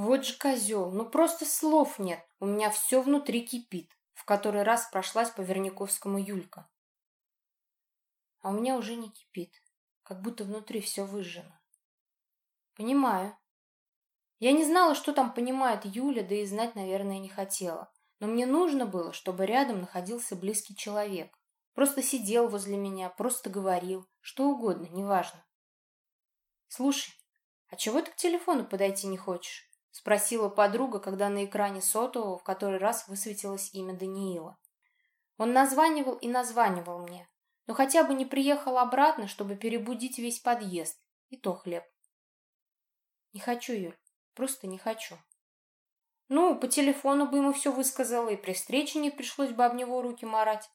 Вот же козел, ну просто слов нет, у меня все внутри кипит, в который раз прошлась по Верняковскому Юлька. А у меня уже не кипит, как будто внутри все выжжено. Понимаю. Я не знала, что там понимает Юля, да и знать, наверное, не хотела. Но мне нужно было, чтобы рядом находился близкий человек. Просто сидел возле меня, просто говорил, что угодно, неважно. «Слушай, а чего ты к телефону подойти не хочешь?» — спросила подруга, когда на экране сотового в который раз высветилось имя Даниила. Он названивал и названивал мне, но хотя бы не приехал обратно, чтобы перебудить весь подъезд, и то хлеб. Не хочу, Юль, просто не хочу. Ну, по телефону бы ему все высказала, и при встрече не пришлось бы об него руки марать.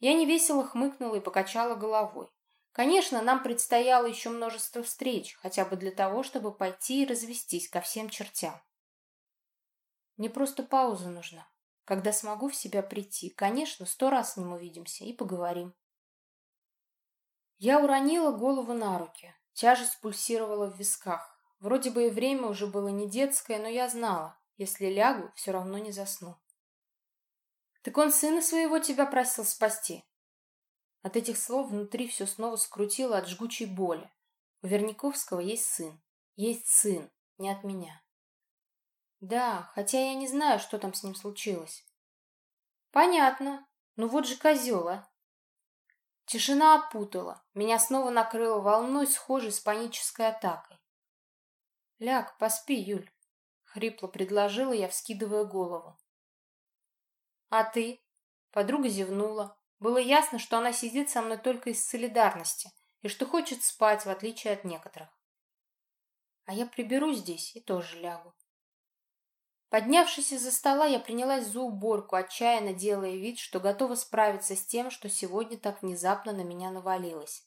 Я невесело хмыкнула и покачала головой. Конечно, нам предстояло еще множество встреч, хотя бы для того, чтобы пойти и развестись ко всем чертям. Мне просто пауза нужна. Когда смогу в себя прийти, конечно, сто раз с ним увидимся и поговорим. Я уронила голову на руки. Тяжесть пульсировала в висках. Вроде бы и время уже было не детское, но я знала, если лягу, все равно не засну. «Так он сына своего тебя просил спасти?» От этих слов внутри все снова скрутило от жгучей боли. У Верниковского есть сын. Есть сын, не от меня. Да, хотя я не знаю, что там с ним случилось. Понятно. Ну вот же козел, а. Тишина опутала. Меня снова накрыло волной, схожей с панической атакой. «Ляг, поспи, Юль», — хрипло предложила я, вскидывая голову. «А ты?» — подруга зевнула. Было ясно, что она сидит со мной только из солидарности и что хочет спать, в отличие от некоторых. А я приберу здесь и тоже лягу. Поднявшись из-за стола, я принялась за уборку, отчаянно делая вид, что готова справиться с тем, что сегодня так внезапно на меня навалилось.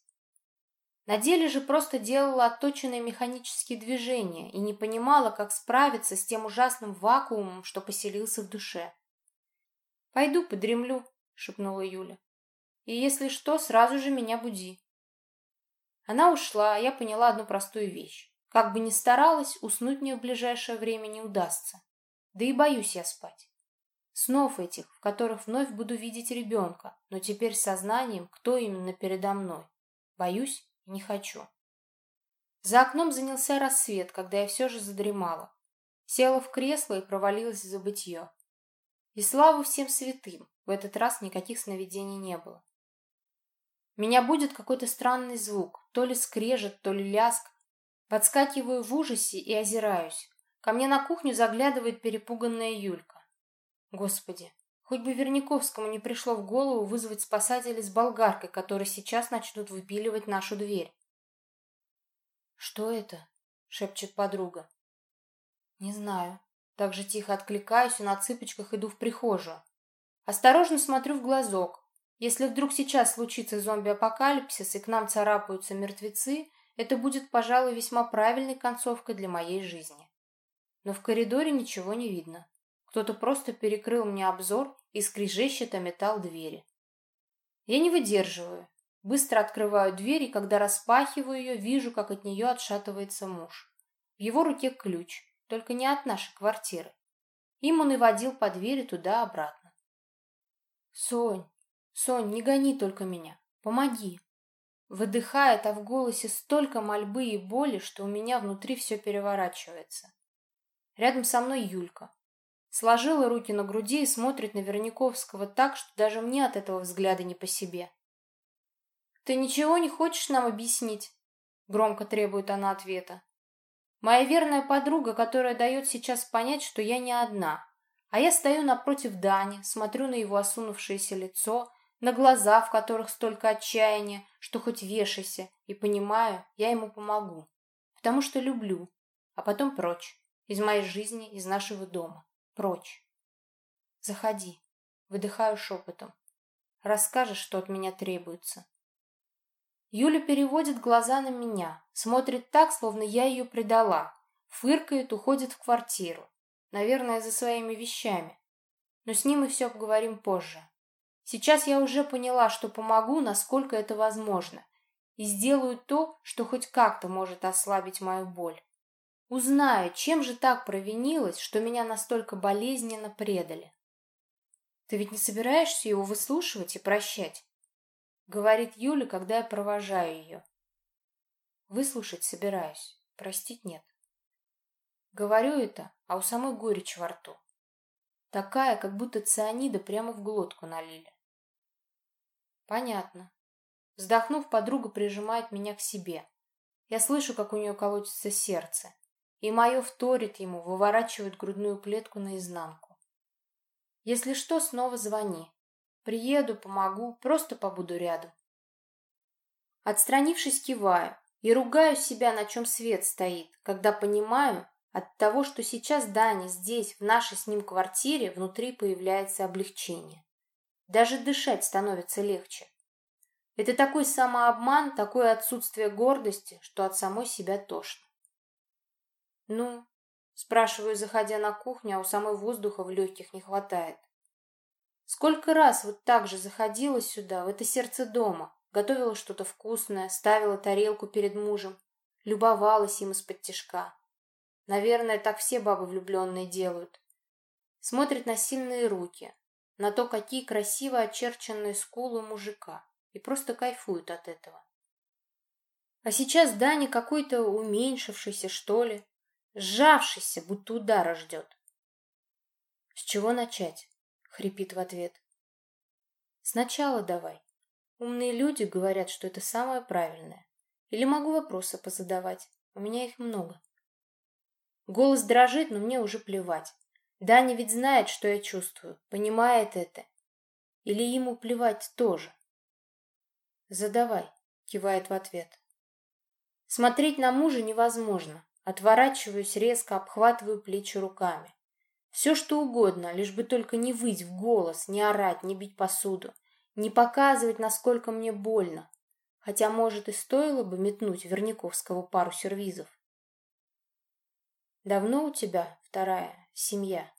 На деле же просто делала отточенные механические движения и не понимала, как справиться с тем ужасным вакуумом, что поселился в душе. «Пойду подремлю», — шепнула Юля. «И если что, сразу же меня буди». Она ушла, а я поняла одну простую вещь. Как бы ни старалась, уснуть мне в ближайшее время не удастся. Да и боюсь я спать. Снов этих, в которых вновь буду видеть ребенка, но теперь с сознанием, кто именно передо мной. Боюсь не хочу. За окном занялся рассвет, когда я все же задремала. Села в кресло и провалилась в забытье. И слава всем святым, в этот раз никаких сновидений не было. Меня будет какой-то странный звук, то ли скрежет, то ли ляск. Подскакиваю в ужасе и озираюсь. Ко мне на кухню заглядывает перепуганная Юлька. Господи, Хоть бы Верняковскому не пришло в голову вызвать спасателей с болгаркой, которые сейчас начнут выпиливать нашу дверь. «Что это?» — шепчет подруга. «Не знаю». Так же тихо откликаюсь и на цыпочках иду в прихожую. Осторожно смотрю в глазок. Если вдруг сейчас случится зомби-апокалипсис и к нам царапаются мертвецы, это будет, пожалуй, весьма правильной концовкой для моей жизни. Но в коридоре ничего не видно. Кто-то просто перекрыл мне обзор и скрежещет металл двери. Я не выдерживаю. Быстро открываю дверь, и когда распахиваю ее, вижу, как от нее отшатывается муж. В его руке ключ, только не от нашей квартиры. Им он и водил по двери туда-обратно. «Сонь, Сонь, не гони только меня. Помоги!» Выдыхает, а в голосе столько мольбы и боли, что у меня внутри все переворачивается. Рядом со мной Юлька сложила руки на груди и смотрит на Верняковского так, что даже мне от этого взгляда не по себе. «Ты ничего не хочешь нам объяснить?» — громко требует она ответа. «Моя верная подруга, которая дает сейчас понять, что я не одна, а я стою напротив Дани, смотрю на его осунувшееся лицо, на глаза, в которых столько отчаяния, что хоть вешайся, и понимаю, я ему помогу, потому что люблю, а потом прочь, из моей жизни, из нашего дома. Прочь. Заходи. Выдыхаю шепотом. Расскажешь, что от меня требуется. Юля переводит глаза на меня, смотрит так, словно я ее предала, фыркает, уходит в квартиру. Наверное, за своими вещами. Но с ним мы все обговорим позже. Сейчас я уже поняла, что помогу, насколько это возможно, и сделаю то, что хоть как-то может ослабить мою боль. Узнаю, чем же так провинилась, что меня настолько болезненно предали. Ты ведь не собираешься его выслушивать и прощать? Говорит Юля, когда я провожаю ее. Выслушать собираюсь, простить нет. Говорю это, а у самой горечь во рту. Такая, как будто цианида прямо в глотку налили. Понятно. Вздохнув, подруга прижимает меня к себе. Я слышу, как у нее колотится сердце, и мое вторит ему, выворачивает грудную клетку наизнанку. Если что, снова звони. Приеду, помогу, просто побуду рядом. Отстранившись, киваю и ругаю себя, на чем свет стоит, когда понимаю, от того, что сейчас Дани здесь, в нашей с ним квартире, внутри появляется облегчение. Даже дышать становится легче. Это такой самообман, такое отсутствие гордости, что от самой себя тошно. «Ну?» – спрашиваю, заходя на кухню, а у самой воздуха в легких не хватает. Сколько раз вот так же заходила сюда, в это сердце дома, готовила что-то вкусное, ставила тарелку перед мужем, любовалась им из-под тишка. Наверное, так все бабы влюбленные делают. Смотрит на сильные руки, на то, какие красиво очерченные скулы мужика, и просто кайфуют от этого. А сейчас Даня какой-то уменьшившийся, что ли, сжавшийся, будто удара ждет. С чего начать? Хрипит в ответ. Сначала давай. Умные люди говорят, что это самое правильное. Или могу вопросы позадавать. У меня их много. Голос дрожит, но мне уже плевать. Даня ведь знает, что я чувствую, понимает это. Или ему плевать тоже. Задавай, кивает в ответ. Смотреть на мужа невозможно. Отворачиваюсь резко, обхватываю плечи руками. Все, что угодно, лишь бы только не выть в голос, не орать, не бить посуду, не показывать, насколько мне больно. Хотя, может, и стоило бы метнуть Верняковского пару сервизов. Давно у тебя вторая семья?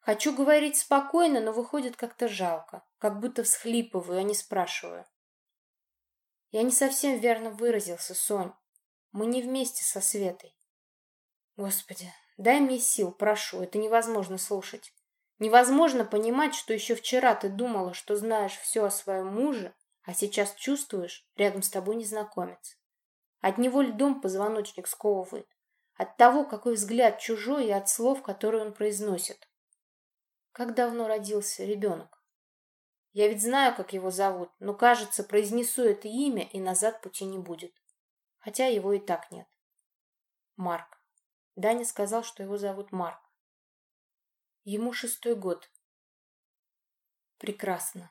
Хочу говорить спокойно, но выходит как-то жалко, как будто всхлипываю, а не спрашиваю. Я не совсем верно выразился, Сонь. Мы не вместе со Светой. Господи, Дай мне сил, прошу, это невозможно слушать. Невозможно понимать, что еще вчера ты думала, что знаешь все о своем муже, а сейчас чувствуешь, рядом с тобой незнакомец. От него льдом позвоночник сковывает. От того, какой взгляд чужой и от слов, которые он произносит. Как давно родился ребенок? Я ведь знаю, как его зовут, но, кажется, произнесу это имя, и назад пути не будет. Хотя его и так нет. Марк. Даня сказал, что его зовут Марк. Ему шестой год. Прекрасно.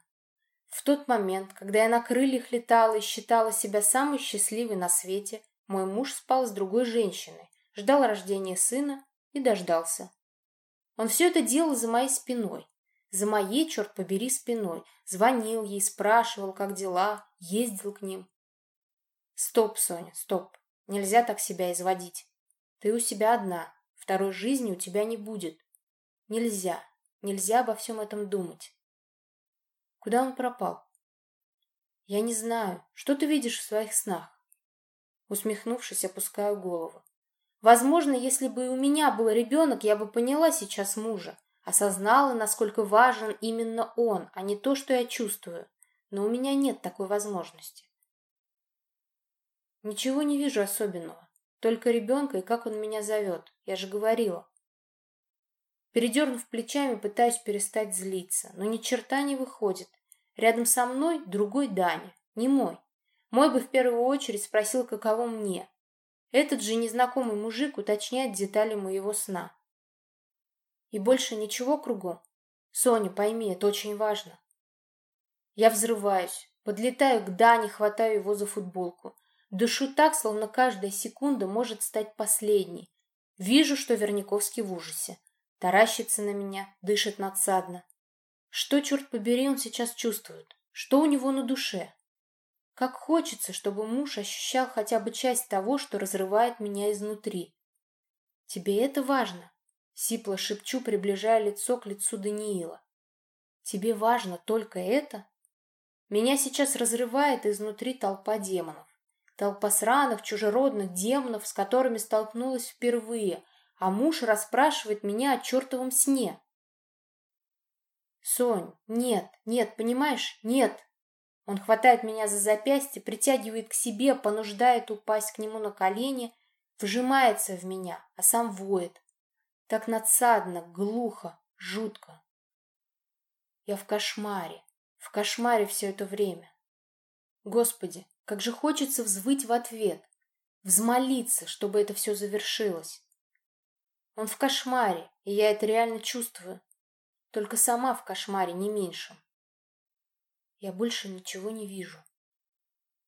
В тот момент, когда я на крыльях летала и считала себя самой счастливой на свете, мой муж спал с другой женщиной, ждал рождения сына и дождался. Он все это делал за моей спиной. За моей, черт побери, спиной. Звонил ей, спрашивал, как дела, ездил к ним. Стоп, Соня, стоп. Нельзя так себя изводить. Ты у себя одна, второй жизни у тебя не будет. Нельзя, нельзя обо всем этом думать. Куда он пропал? Я не знаю. Что ты видишь в своих снах? Усмехнувшись, опускаю голову. Возможно, если бы у меня был ребенок, я бы поняла сейчас мужа, осознала, насколько важен именно он, а не то, что я чувствую. Но у меня нет такой возможности. Ничего не вижу особенного. Только ребенка и как он меня зовет. Я же говорила. Передернув плечами, пытаюсь перестать злиться, но ни черта не выходит. Рядом со мной другой Даня, не мой. Мой бы в первую очередь спросил, каково мне. Этот же незнакомый мужик уточняет детали моего сна. И больше ничего кругом. Соня, пойми, это очень важно. Я взрываюсь, подлетаю к Дане, хватаю его за футболку. Дышу так, словно каждая секунда может стать последней. Вижу, что Верняковский в ужасе. Таращится на меня, дышит надсадно. Что, черт побери, он сейчас чувствует? Что у него на душе? Как хочется, чтобы муж ощущал хотя бы часть того, что разрывает меня изнутри. Тебе это важно? Сипло шепчу, приближая лицо к лицу Даниила. Тебе важно только это? Меня сейчас разрывает изнутри толпа демонов. Толпа сраных, чужеродных демонов, с которыми столкнулась впервые, а муж расспрашивает меня о чертовом сне. «Сонь, нет, нет, понимаешь, нет!» Он хватает меня за запястье, притягивает к себе, понуждает упасть к нему на колени, вжимается в меня, а сам воет. Так надсадно, глухо, жутко. Я в кошмаре, в кошмаре все это время. Господи, как же хочется взвыть в ответ, взмолиться, чтобы это все завершилось. Он в кошмаре, и я это реально чувствую. Только сама в кошмаре, не меньше. Я больше ничего не вижу.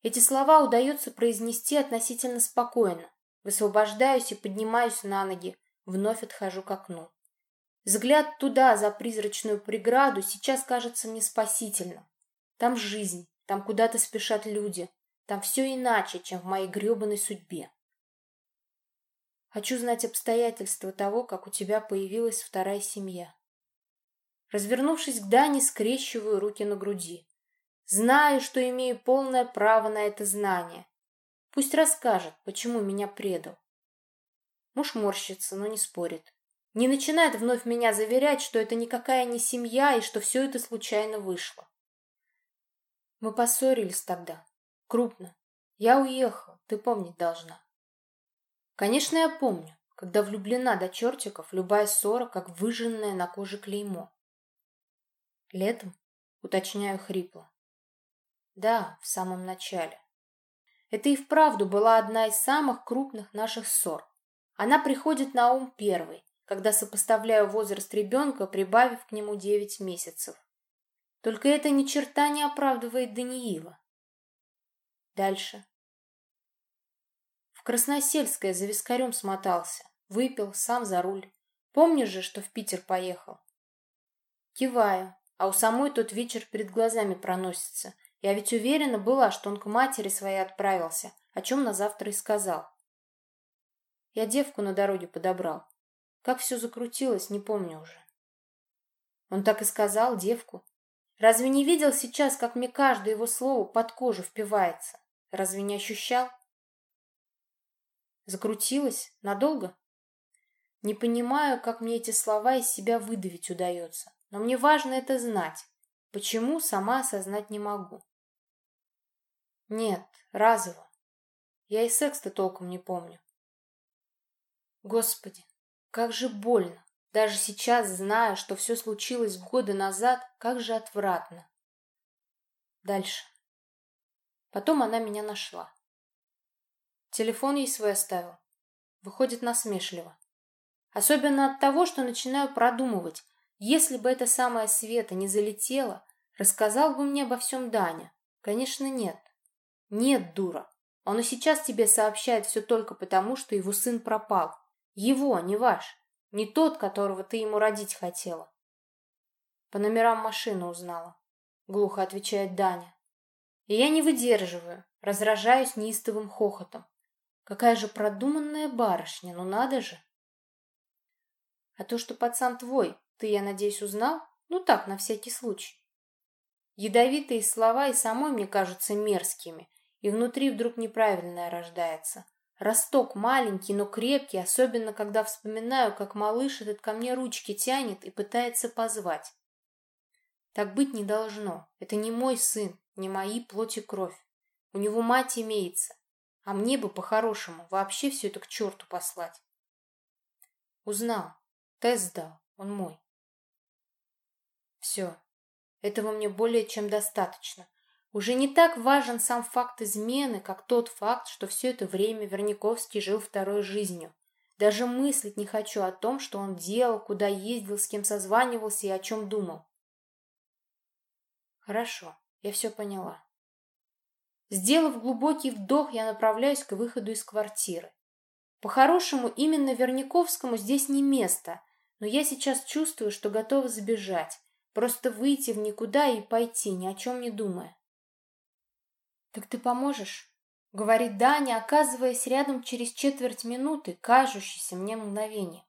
Эти слова удается произнести относительно спокойно. Высвобождаюсь и поднимаюсь на ноги, вновь отхожу к окну. Взгляд туда, за призрачную преграду, сейчас кажется мне спасительным. Там жизнь, там куда-то спешат люди, там все иначе, чем в моей гребаной судьбе. Хочу знать обстоятельства того, как у тебя появилась вторая семья. Развернувшись к Дане, скрещиваю руки на груди. Знаю, что имею полное право на это знание. Пусть расскажет, почему меня предал. Муж морщится, но не спорит. Не начинает вновь меня заверять, что это никакая не семья и что все это случайно вышло. Мы поссорились тогда. Крупно. Я уехал, ты помнить должна. Конечно, я помню, когда влюблена до чертиков, любая ссора, как выжженное на коже клеймо. Летом? Уточняю хрипло. Да, в самом начале. Это и вправду была одна из самых крупных наших ссор. Она приходит на ум первой, когда сопоставляю возраст ребенка, прибавив к нему девять месяцев. Только это ни черта не оправдывает Даниила. Дальше. В Красносельское за вискарем смотался. Выпил, сам за руль. Помнишь же, что в Питер поехал? Киваю, а у самой тот вечер перед глазами проносится. Я ведь уверена была, что он к матери своей отправился, о чем на завтра и сказал. Я девку на дороге подобрал. Как все закрутилось, не помню уже. Он так и сказал, девку. Разве не видел сейчас, как мне каждое его слово под кожу впивается? Разве не ощущал? Закрутилась? Надолго? Не понимаю, как мне эти слова из себя выдавить удается. Но мне важно это знать. Почему, сама осознать не могу. Нет, разово. Я и секс-то толком не помню. Господи, как же больно. Даже сейчас, зная, что все случилось годы назад, как же отвратно. Дальше. Потом она меня нашла. Телефон ей свой оставил. Выходит насмешливо. Особенно от того, что начинаю продумывать. Если бы эта самая Света не залетела, рассказал бы мне обо всем Даня. Конечно, нет. Нет, дура. Он и сейчас тебе сообщает все только потому, что его сын пропал. Его, не ваш. Не тот, которого ты ему родить хотела. По номерам машины узнала. Глухо отвечает Даня. И я не выдерживаю, разражаюсь неистовым хохотом. Какая же продуманная барышня, ну надо же. А то, что пацан твой, ты, я надеюсь, узнал? Ну так, на всякий случай. Ядовитые слова и самой мне кажутся мерзкими, и внутри вдруг неправильное рождается. Росток маленький, но крепкий, особенно когда вспоминаю, как малыш этот ко мне ручки тянет и пытается позвать. Так быть не должно. Это не мой сын, не мои плоть и кровь. У него мать имеется. А мне бы, по-хорошему, вообще все это к черту послать. Узнал. Тест сдал. Он мой. Все. Этого мне более чем достаточно. Уже не так важен сам факт измены, как тот факт, что все это время Верняковский жил второй жизнью. Даже мыслить не хочу о том, что он делал, куда ездил, с кем созванивался и о чем думал. Хорошо, я все поняла. Сделав глубокий вдох, я направляюсь к выходу из квартиры. По-хорошему, именно Верняковскому здесь не место, но я сейчас чувствую, что готова забежать, просто выйти в никуда и пойти, ни о чем не думая. «Так ты поможешь?» — говорит Даня, оказываясь рядом через четверть минуты, кажущейся мне мгновение.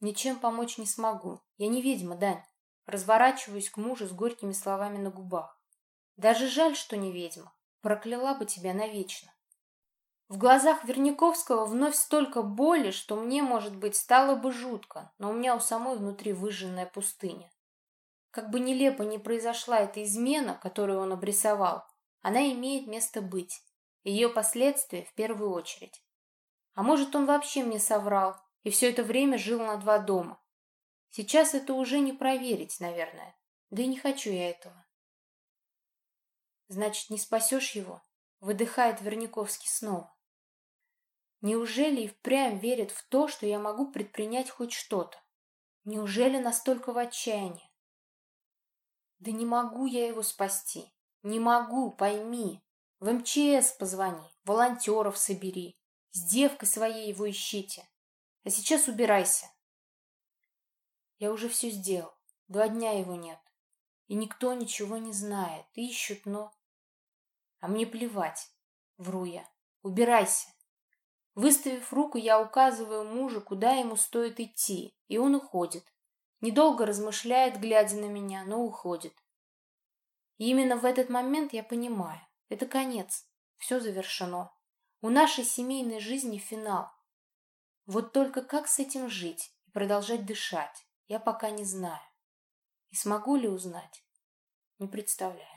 «Ничем помочь не смогу. Я не ведьма, Дань». Разворачиваюсь к мужу с горькими словами на губах. Даже жаль, что не ведьма. Прокляла бы тебя навечно. В глазах Верняковского вновь столько боли, что мне, может быть, стало бы жутко, но у меня у самой внутри выжженная пустыня. Как бы нелепо ни произошла эта измена, которую он обрисовал, она имеет место быть. Ее последствия в первую очередь. А может, он вообще мне соврал и все это время жил на два дома. Сейчас это уже не проверить, наверное. Да и не хочу я этого. Значит, не спасешь его? Выдыхает Верняковский снова. Неужели и впрямь верит в то, что я могу предпринять хоть что-то? Неужели настолько в отчаянии? Да не могу я его спасти. Не могу, пойми. В МЧС позвони, волонтеров собери. С девкой своей его ищите. А сейчас убирайся. Я уже все сделал. Два дня его нет. И никто ничего не знает. Ищут, но... А мне плевать. Вру я. Убирайся. Выставив руку, я указываю мужу, куда ему стоит идти, и он уходит. Недолго размышляет, глядя на меня, но уходит. И именно в этот момент я понимаю, это конец, все завершено. У нашей семейной жизни финал. Вот только как с этим жить и продолжать дышать, я пока не знаю. И смогу ли узнать, не представляю.